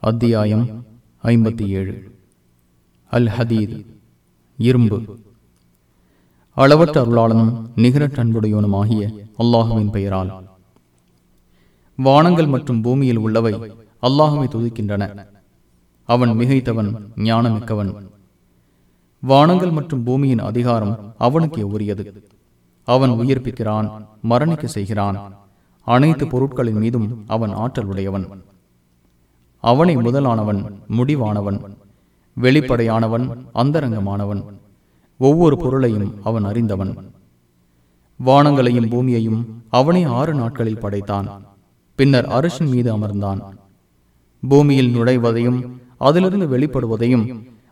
அத்தியாயம் ஐம்பத்தி ஏழு அல் ஹதீத் இரும்பு. அளவற்ற அருளாளனும் நிகரற்ற அன்புடையவனுமாகிய அல்லாஹுவின் பெயரால். வானங்கள் மற்றும் பூமியில் உள்ளவை அல்லாஹுவை துதிக்கின்றன. அவன் மிகைத்தவன் ஞானமிக்கவன். வானங்கள் மற்றும் பூமியின் அதிகாரம் அவனுக்கே உரியது. அவன் உயிர்ப்பிக்கிறான் மரணிக்க செய்கிறான். அனைத்து பொருட்களின் மீதும் அவன் ஆற்றல் உடையவன். அவனை முதலானவன் முடிவானவன் வெளிப்படையானவன் அந்தரங்கமானவன். ஒவ்வொரு பொருளையும் அவன் அறிந்தவன். வானங்களையும் பூமியையும் அவனே ஆறு நாட்களில் படைத்தான். பின்னர் அரசின் மீது அமர்ந்தான். பூமியில் நுழைவதையும் அதிலிருந்து வெளிப்படுவதையும்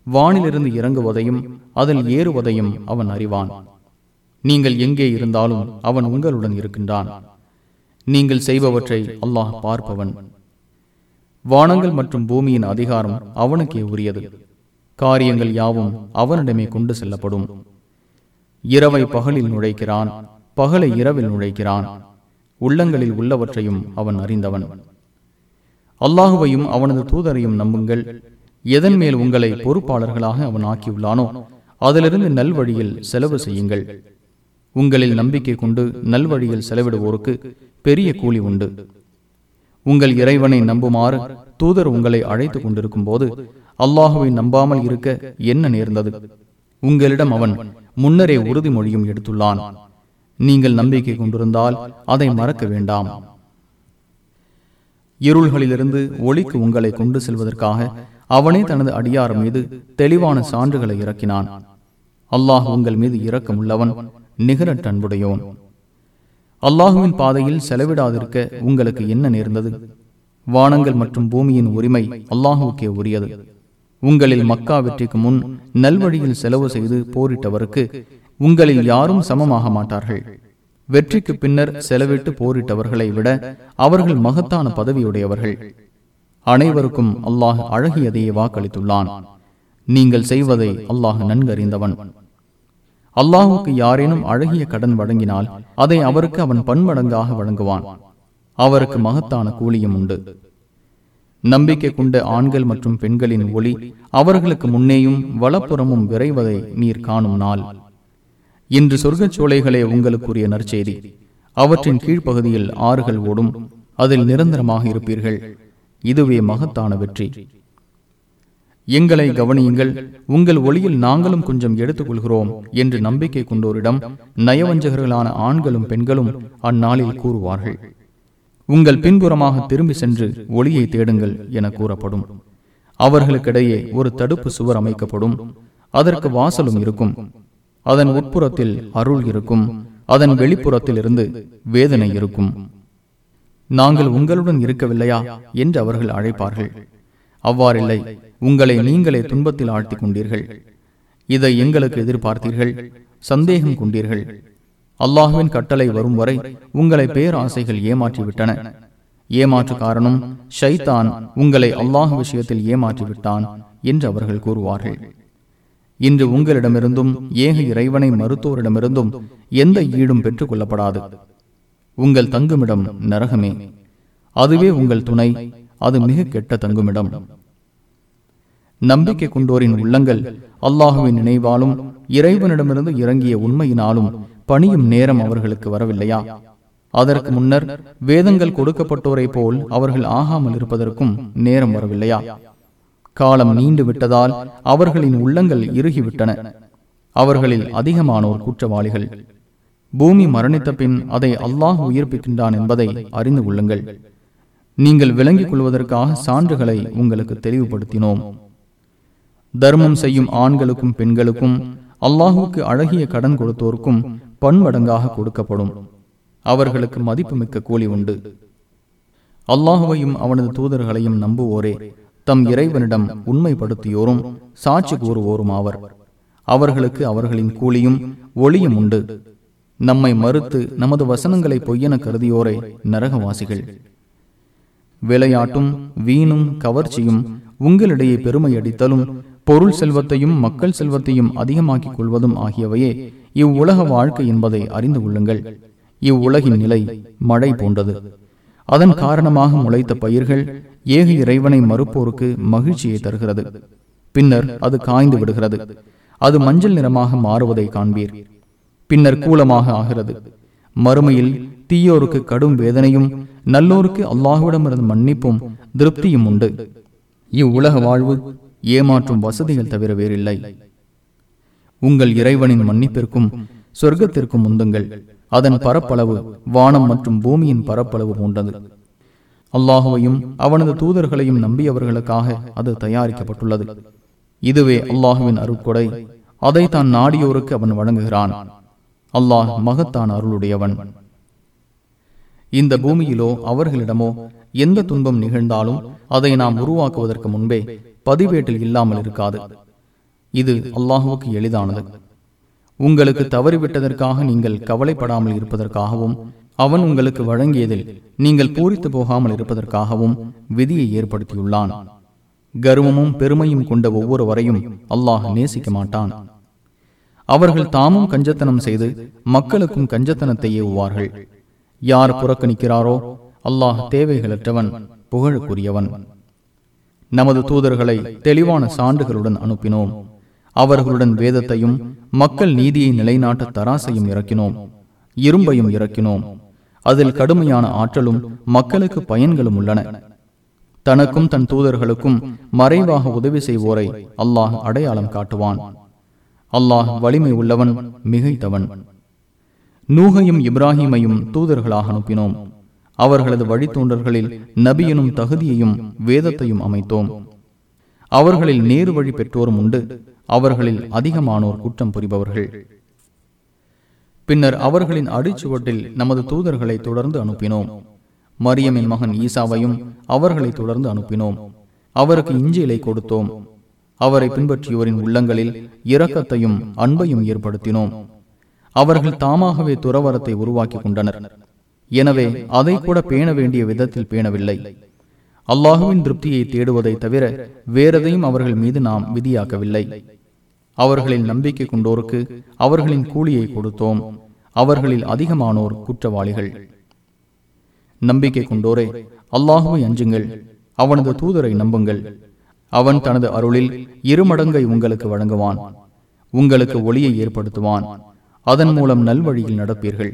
வானிலிருந்து இறங்குவதையும் அதில் ஏறுவதையும் அவன் அறிவான். நீங்கள் எங்கே இருந்தாலும் அவன் உங்களுடன் இருக்கின்றான். நீங்கள் செய்பவற்றை அல்லாஹ் பார்ப்பவன். வானங்கள் மற்றும் பூமியின் அதிகாரம் அவனுக்கே உரியது. காரியங்கள் யாவும் அவனிடமே கொண்டு செல்லப்படும். இரவை பகலில் நுழைக்கிறான் பகலை இரவில் நுழைக்கிறான். உள்ளங்களில் உள்ளவற்றையும் அவன் அறிந்தவன். அல்லாஹுவையும் அவனது தூதரையும் நம்புங்கள். எதன் மேல் உங்களை பொறுப்பாளர்களாக அவன் ஆக்கியுள்ளானோ அதிலிருந்து நல்வழியில் செலவு செய்யுங்கள். உங்களில் நம்பிக்கை கொண்டு நல்வழியில் செலவிடுவோருக்கு பெரிய கூலி உண்டு. உங்கள் இறைவனை நம்புமாறு தூதர் உங்களை அழைத்துக் கொண்டிருக்கும் போது அல்லாஹுவை நம்பாமல் இருக்க என்ன நேர்ந்தது? உங்களிடம் அவன் முன்னரே உறுதிமொழியும் எடுத்துள்ளான். நீங்கள் நம்பிக்கை கொண்டிருந்தால் அதை மறக்க வேண்டாம். இருள்களிலிருந்து ஒளிக்கு உங்களை கொண்டு செல்வதற்காக அவனே தனது அடியார் மீது தெளிவான சான்றுகளை இறக்கினான். அல்லாஹ் உங்கள் மீது இரக்கமுள்ளவன் நிகரற்ற அன்புடையோன் அல்லாஹுவின் பாதையில் செலவிடாதிருக்க உங்களுக்கு என்ன நேர்ந்தது? வானங்கள் மற்றும் பூமியின் உரிமை அல்லாஹுக்கே உரியது. உங்களில் மக்கா வெற்றிக்கு முன் நல்வழியில் செலவு செய்து போரிட்டவருக்கு உங்களில் யாரும் சமமாக மாட்டார்கள். வெற்றிக்கு பின்னர் செலவிட்டு போரிட்டவர்களை விட அவர்கள் மகத்தான பதவியுடையவர்கள். அனைவருக்கும் அல்லாஹ் அழகியதையே வாக்களித்துள்ளான். நீங்கள் செய்வதை அல்லாஹ் நன்கறிந்தவன். அல்லாஹுக்கு யாரேனும் அழகிய கடன் வழங்கினால் அதை அவருக்கு அவன் பன்மடங்காக வழங்குவான். அவருக்கு மகத்தான கூலியும் உண்டு. நம்பிக்கை கொண்ட ஆண்கள் மற்றும் பெண்களின் ஒளி அவர்களுக்கு முன்னேயும் வலப்புறமும் விரைவதை நீர் காணும் நாள். இன்று சொர்க்கச் சோலைகளே உங்களுக்குரிய நற்செய்தி. அவற்றின் கீழ்ப்பகுதியில் ஆறுகள் ஓடும். அதில் நிரந்தரமாக இருப்பீர்கள். இதுவே மகத்தான வெற்றி. எங்களை கவனியுங்கள் உங்கள் ஒளியில் நாங்களும் கொஞ்சம் எடுத்துக்கொள்கிறோம் என்று நம்பிக்கை கொண்டோரிடம் நயவஞ்சகர்களான ஆண்களும் பெண்களும் அந்நாளில் கூறுவார்கள். உங்கள் பின்புறமாக திரும்பி சென்று ஒளியை தேடுங்கள் என கூறப்படும். அவர்களுக்கிடையே ஒரு தடுப்பு சுவர் அமைக்கப்படும். அதற்கு வாசலும் இருக்கும். அதன் உட்புறத்தில் அருள் இருக்கும். அதன் வெளிப்புறத்தில் இருந்து வேதனை இருக்கும். நாங்கள் உங்களுடன் இருக்கவில்லையா? என்று அவர்கள் அழைப்பார்கள். அவ்வாறில்லை. உங்களை நீங்களே துன்பத்தில் ஆழ்த்திக் கொண்டீர்கள் இதை எங்களுக்கு எதிர்பார்த்தீர்கள். சந்தேகம் கொண்டீர்கள். அல்லாஹுவின் கட்டளை வரும் வரை உங்களை பேராசைகள் ஏமாற்றிவிட்டன. ஏமாற்று காரணம் ஷைத்தான் உங்களை அல்லாஹ் விஷயத்தில் ஏமாற்றிவிட்டான் என்று அவர்கள் கூறுவார்கள். இன்று உங்களிடமிருந்தும் ஏக இறைவனை மருத்துவரிடமிருந்தும் எந்த ஈடும் பெற்றுக் கொள்ளப்படாது உங்கள் தங்குமிடம் நரகமே. அதுவே உங்கள் துணை அது மிக கெட்ட தங்குமிடம். நம்பிக்கை கொண்டோரின் உள்ளங்கள் அல்லாஹுவின் நினைவாலும் இறைவனிடமிருந்து இறங்கிய உண்மையினாலும் பணியும் நேரம் அவர்களுக்கு வரவில்லையா? அதற்கு முன்னர் வேதங்கள் கொடுக்கப்பட்டோரை போல் அவர்கள் ஆகாமல் இருப்பதற்கும் நேரம் வரவில்லையா? காலம் நீண்டு விட்டதால் அவர்களின் உள்ளங்கள் இறுகிவிட்டன. அவர்களில் அதிகமானோர் குற்றவாளிகள். பூமி மரணித்த பின் அதை அல்லாஹ் உயிர்ப்பிக்கின்றான் என்பதை அறிந்து கொள்ளுங்கள். நீங்கள் விளங்கிக் கொள்வதற்காக சான்றுகளை உங்களுக்கு தெளிவுபடுத்தினோம். தர்மம் செய்யும் ஆண்களுக்கும் பெண்களுக்கும் அல்லாஹுக்கு அழகிய கடன் கொடுத்தோருக்கும் பன்மடங்காக கொடுக்கப்படும். அவர்களுக்கு மதிப்புமிக்க கூலி உண்டு. அல்லாஹுவையும் அவனது தூதர்களையும் நம்புவோரே தம் இறைவனிடம் உண்மைப்படுத்தியோரும் சாட்சி கூறுவோரும் ஆவர் அவர்களுக்கு அவர்களின் கூலியும் ஒளியும் உண்டு. நம்மை மறுத்து நமது வசனங்களை பொய்யென கருதியோரே நரகவாசிகள். விளையாட்டும் வீணும் கவர்ச்சியும் உங்களிடையே பெருமை அடித்தலும் பொருள் செல்வத்தையும் மக்கள் செல்வத்தையும் அதிகமாக்கிக் கொள்வதும் ஆகியவையே இவ்வுலக வாழ்க்கை என்பதை அறிந்து கொள்ளுங்கள். இவ்வுலகின் நிலை மழை போன்றது. அதன் காரணமாக முளைத்த பயிர்கள் ஏக இறைவனை மறுப்போருக்கு மகிழ்ச்சியை தருகிறது. பின்னர் அது காய்ந்து விடுகிறது. அது மஞ்சள் நிறமாக மாறுவதை காண்பீர். பின்னர் கூலமாக ஆகிறது. மறுமையில் தீயோருக்கு கடும் வேதனையும் நல்லோருக்கு அல்லாஹுவிடமிருந்து மன்னிப்பும் திருப்தியும் உண்டு. இவ்வுலக வாழ்வு ஏமாற்றும் வசதிகள் தவிர வேறில்லை. உங்கள் இறைவனின் மன்னிப்பிற்கும் சொர்க்கத்திற்கும் முந்துங்கள். அதன் பரப்பளவு வானம் மற்றும் பூமியின் பரப்பளவு போன்றது. அல்லாஹுவையும் அவனது தூதர்களையும் நம்பியவர்களுக்காக அது தயாரிக்கப்பட்டுள்ளது. இதுவே அல்லாஹுவின் அருட்கொடை. அதை தான் நாடியோருக்கு அவன் வழங்குகிறான். அல்லாஹ் மகத்தான் அருளுடையவன். இந்த பூமியிலோ அவர்களிடமோ எந்த துன்பம் நிகழ்ந்தாலும் அதை நாம் உருவாக்குவதற்கு முன்பே பதிவேட்டில் இல்லாமல் இருக்காது. இது அல்லாஹுவுக்கு எளிதானது. உங்களுக்கு தவறிவிட்டதற்காக நீங்கள் கவலைப்படாமல் இருப்பதற்காகவும் அவன் உங்களுக்கு வழங்கியதில் நீங்கள் பூரித்து போகாமல் இருப்பதற்காகவும் விதியை ஏற்படுத்தியுள்ளான். கர்வமும் பெருமையும் கொண்ட ஒவ்வொருவரையும் அல்லாஹ் நேசிக்க மாட்டான். அவர்கள் தாமும் கஞ்சத்தனம் செய்து மக்களுக்கும் கஞ்சத்தனத்தை ஏவுவார்கள். யார் புறக்கணிக்கிறாரோ அல்லாஹ் தேவைகளற்றவன் புகழுக்குரியவன். நமது தூதர்களை தெளிவான சான்றுகளுடன் அனுப்பினோம். அவர்களுடன் வேதத்தையும் மக்கள் நீதியை நிலைநாட்ட தராசையும் இறக்கினோம். இரும்பையும் இறக்கினோம். அதில் கடுமையான ஆற்றலும் மக்களுக்கு பயன்களும் உள்ளன. தனக்கும் தன் தூதர்களுக்கும் மறைவாக உதவி செய்வோரை அல்லாஹ் அடையாளம் காட்டுவான். அல்லாஹ் வலிமை உள்ளவன் மிகைத்தவன். நூகையும் இப்ராஹிமையும் தூதர்களாக அனுப்பினோம். அவர்களது வழித்தோன்றர்களில் நபியனும் தகுதியையும் வேதத்தையும் அமைத்தோம். அவர்களில் நேரு வழி பெற்றோரும் உண்டு. அவர்களில் அதிகமானோர் குற்றம் புரிபவர்கள். பின்னர் அவர்களின் அடிச்சுவட்டில் நமது தூதர்களை தொடர்ந்து அனுப்பினோம். மரியமின் மகன் ஈசாவையும் அவர்களை தொடர்ந்து அனுப்பினோம். அவருக்கு இஞ்சியலை கொடுத்தோம். அவரை பின்பற்றியோரின் உள்ளங்களில் இரக்கத்தையும் அன்பையும் ஏற்படுத்தினோம். அவர்கள் தாமாகவே துறவரத்தை உருவாக்கி கொண்டனர். எனவே அதை கூட பேண வேண்டிய விதத்தில் பேணவில்லை. அல்லாஹுவின் திருப்தியை தேடுவதை தவிர வேறெதையும் அவர்கள் மீது நாம் விதியாக்கவில்லை. அவர்களின் நம்பிக்கை கொண்டோருக்கு அவர்களின் கூலியை கொடுத்தோம். அவர்களில் அதிகமானோர் குற்றவாளிகள். நம்பிக்கை கொண்டோரே அல்லாஹுவை அஞ்சுங்கள். அவனது தூதரை நம்புங்கள். அவன் தனது அருளில் இருமடங்கை உங்களுக்கு வழங்குவான். உங்களுக்கு ஒளியை ஏற்படுத்துவான். அதன் மூலம் நல்வழியில் நடப்பீர்கள்.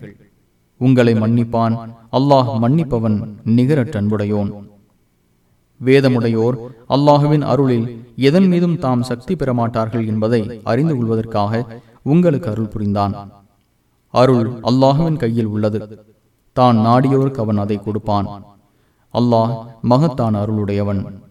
உங்களை மன்னிப்பான். அல்லாஹ் மன்னிப்பவன் நிகரற்ற அன்புடையோன். வேதமுடையோர் அல்லாஹுவின் அருளில் எதன் மீதும் தாம் சக்தி பெறமாட்டார்கள் என்பதை அறிந்து கொள்வதற்காக உங்களுக்கு அருள் புரிந்தான். அருள் அல்லாஹுவின் கையில் உள்ளது. தான் நாடியோருக்கு அவன் அதை கொடுப்பான். அல்லாஹ் மகத்தான் அருளுடையவன்.